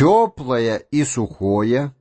теплое и сухое,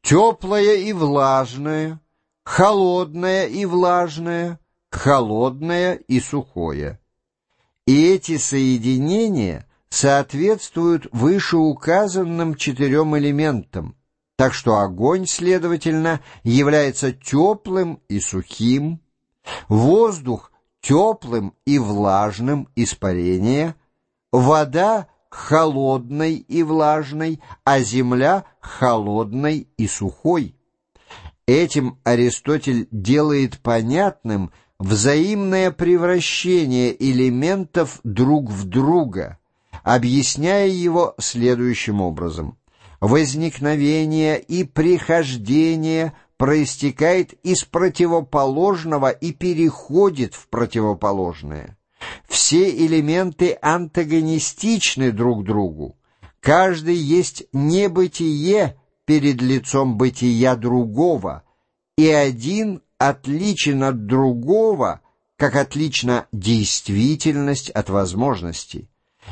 теплое и влажное, холодное и влажное, холодное и сухое. И эти соединения соответствуют вышеуказанным четырем элементам, так что огонь, следовательно, является теплым и сухим, воздух — теплым и влажным испарение, вода — холодной и влажной, а земля — холодной и сухой. Этим Аристотель делает понятным взаимное превращение элементов друг в друга, объясняя его следующим образом. Возникновение и прихождение проистекает из противоположного и переходит в противоположное. Все элементы антагонистичны друг другу. Каждый есть небытие перед лицом бытия другого, и один отличен от другого, как отлична действительность от возможности.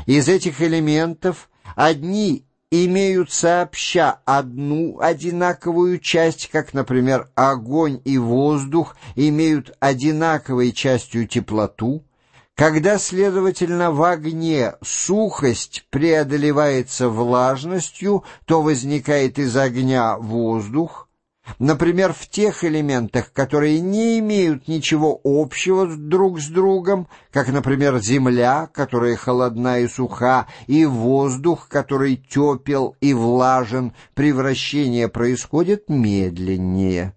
Из этих элементов одни имеют сообща одну одинаковую часть, как, например, огонь и воздух имеют одинаковой частью теплоту, когда, следовательно, в огне сухость преодолевается влажностью, то возникает из огня воздух. Например, в тех элементах, которые не имеют ничего общего друг с другом, как, например, земля, которая холодна и суха, и воздух, который тепел и влажен, превращение происходит медленнее.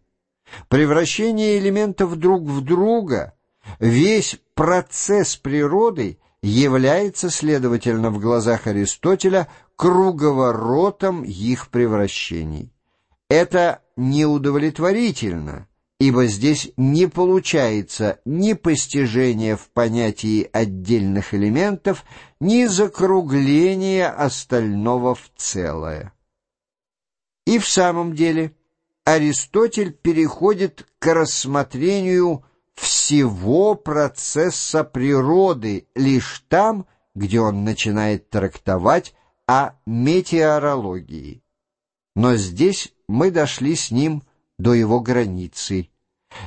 Превращение элементов друг в друга — Весь процесс природы является, следовательно, в глазах Аристотеля круговоротом их превращений. Это неудовлетворительно, ибо здесь не получается ни постижения в понятии отдельных элементов, ни закругления остального в целое. И в самом деле Аристотель переходит к рассмотрению всего процесса природы лишь там, где он начинает трактовать о метеорологии. Но здесь мы дошли с ним до его границы.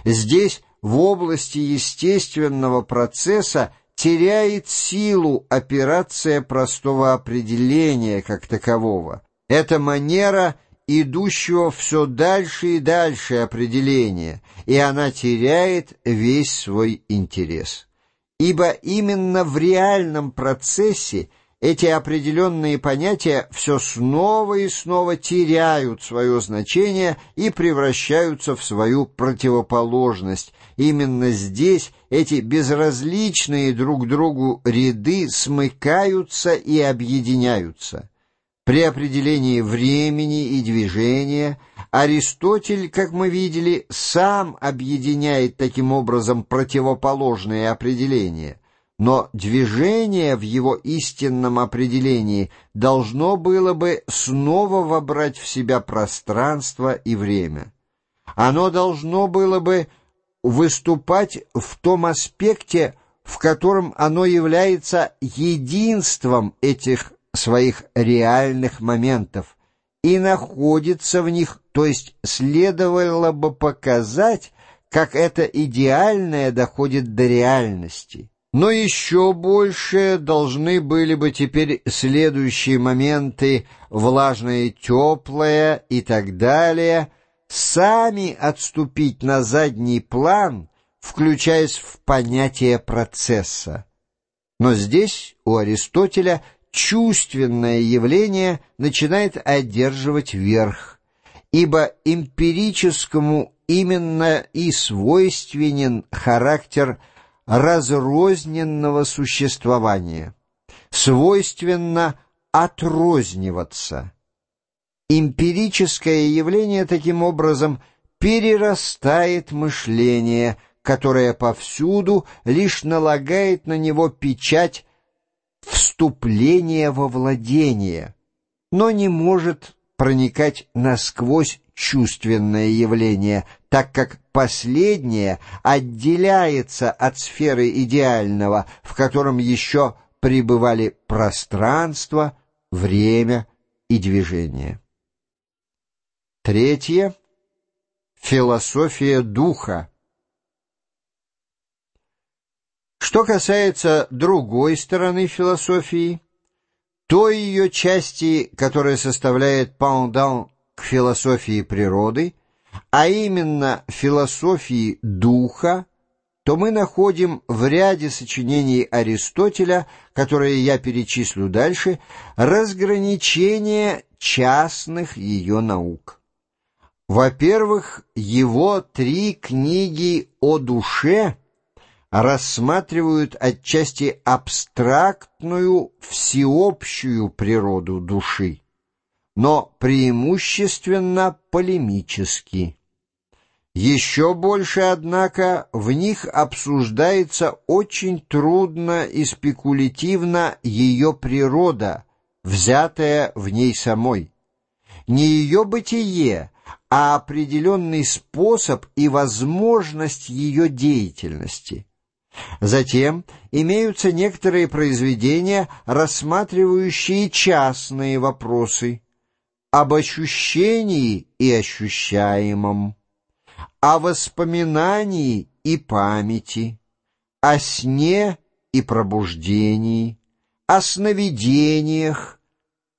Здесь, в области естественного процесса, теряет силу операция простого определения как такового. Эта манера — идущего все дальше и дальше определения, и она теряет весь свой интерес. Ибо именно в реальном процессе эти определенные понятия все снова и снова теряют свое значение и превращаются в свою противоположность. Именно здесь эти безразличные друг другу ряды смыкаются и объединяются. При определении времени и движения Аристотель, как мы видели, сам объединяет таким образом противоположные определения, но движение в его истинном определении должно было бы снова вобрать в себя пространство и время. Оно должно было бы выступать в том аспекте, в котором оно является единством этих своих реальных моментов и находится в них, то есть следовало бы показать, как это идеальное доходит до реальности. Но еще больше должны были бы теперь следующие моменты, влажное, теплое и так далее, сами отступить на задний план, включаясь в понятие процесса. Но здесь у Аристотеля чувственное явление начинает одерживать верх, ибо эмпирическому именно и свойственен характер разрозненного существования, свойственно отрозниваться. Эмпирическое явление таким образом перерастает мышление, которое повсюду лишь налагает на него печать вступление во владение, но не может проникать насквозь чувственное явление, так как последнее отделяется от сферы идеального, в котором еще пребывали пространство, время и движения. Третье — философия духа. Что касается другой стороны философии, той ее части, которая составляет паундал к философии природы, а именно философии духа, то мы находим в ряде сочинений Аристотеля, которые я перечислю дальше, разграничение частных ее наук. Во-первых, его три книги о душе рассматривают отчасти абстрактную всеобщую природу души но преимущественно полемически. Еще больше, однако, в них обсуждается очень трудно и спекулятивно ее природа, взятая в ней самой. Не ее бытие, а определенный способ и возможность ее деятельности. Затем имеются некоторые произведения, рассматривающие частные вопросы, об ощущении и ощущаемом, о воспоминании и памяти, о сне и пробуждении, о сновидениях,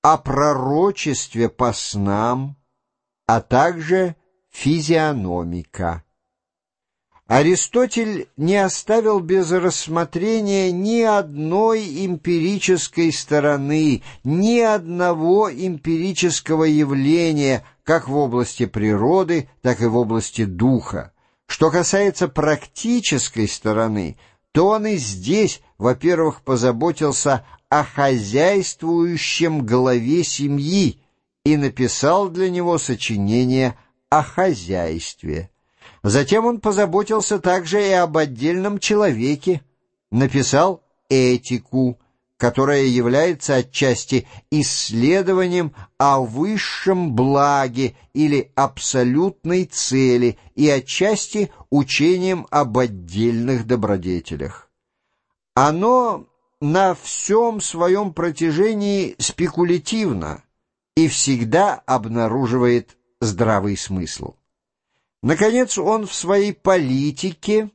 о пророчестве по снам, а также физиономика. Аристотель не оставил без рассмотрения ни одной эмпирической стороны, ни одного эмпирического явления, как в области природы, так и в области духа. Что касается практической стороны, то он и здесь, во-первых, позаботился о хозяйствующем главе семьи и написал для него сочинение о хозяйстве. Затем он позаботился также и об отдельном человеке, написал «Этику», которая является отчасти исследованием о высшем благе или абсолютной цели и отчасти учением об отдельных добродетелях. Оно на всем своем протяжении спекулятивно и всегда обнаруживает здравый смысл. Наконец, он в своей политике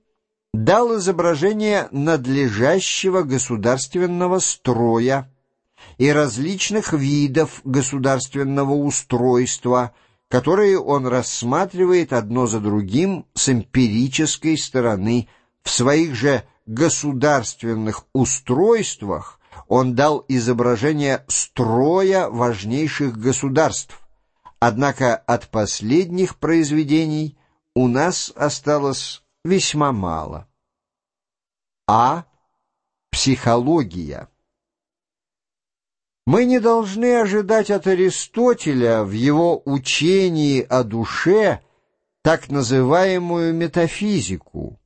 дал изображение надлежащего государственного строя и различных видов государственного устройства, которые он рассматривает одно за другим с эмпирической стороны. В своих же государственных устройствах он дал изображение строя важнейших государств, Однако от последних произведений у нас осталось весьма мало. А. Психология. Мы не должны ожидать от Аристотеля в его учении о душе так называемую метафизику,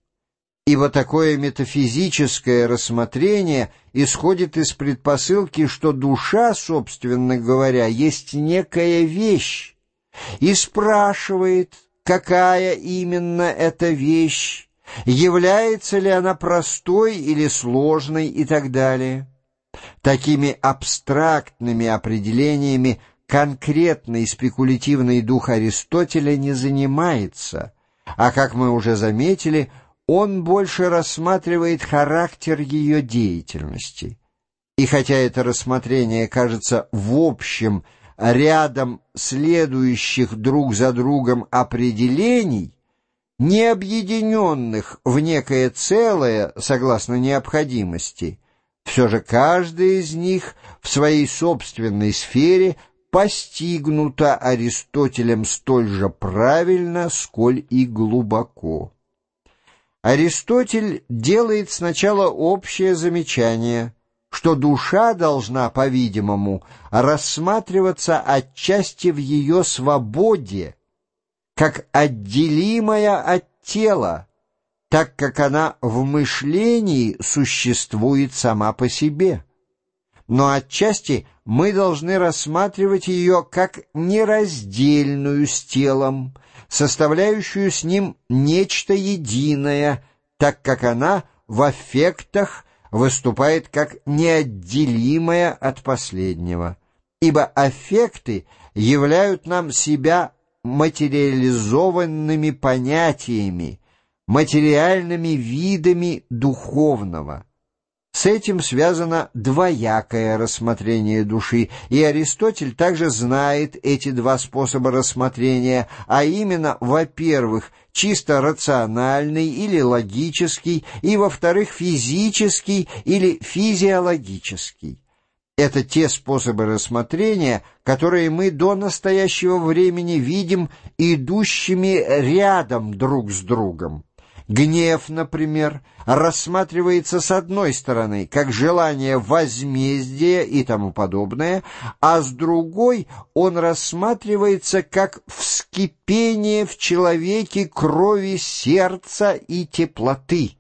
ибо такое метафизическое рассмотрение исходит из предпосылки, что душа, собственно говоря, есть некая вещь, и спрашивает, какая именно эта вещь, является ли она простой или сложной и так далее. Такими абстрактными определениями конкретный спекулятивный дух Аристотеля не занимается, а, как мы уже заметили, он больше рассматривает характер ее деятельности. И хотя это рассмотрение кажется в общем рядом следующих друг за другом определений, не объединенных в некое целое согласно необходимости, все же каждая из них в своей собственной сфере постигнута Аристотелем столь же правильно, сколь и глубоко. Аристотель делает сначала общее замечание, что душа должна, по-видимому, рассматриваться отчасти в ее свободе, как отделимая от тела, так как она в мышлении существует сама по себе. Но отчасти мы должны рассматривать ее как нераздельную с телом, составляющую с ним нечто единое, так как она в аффектах выступает как неотделимая от последнего. ибо аффекты являют нам себя материализованными понятиями, материальными видами духовного. С этим связано двоякое рассмотрение души, и Аристотель также знает эти два способа рассмотрения, а именно, во-первых, чисто рациональный или логический, и, во-вторых, физический или физиологический. Это те способы рассмотрения, которые мы до настоящего времени видим идущими рядом друг с другом. Гнев, например, рассматривается с одной стороны как желание возмездия и тому подобное, а с другой он рассматривается как вскипение в человеке крови сердца и теплоты.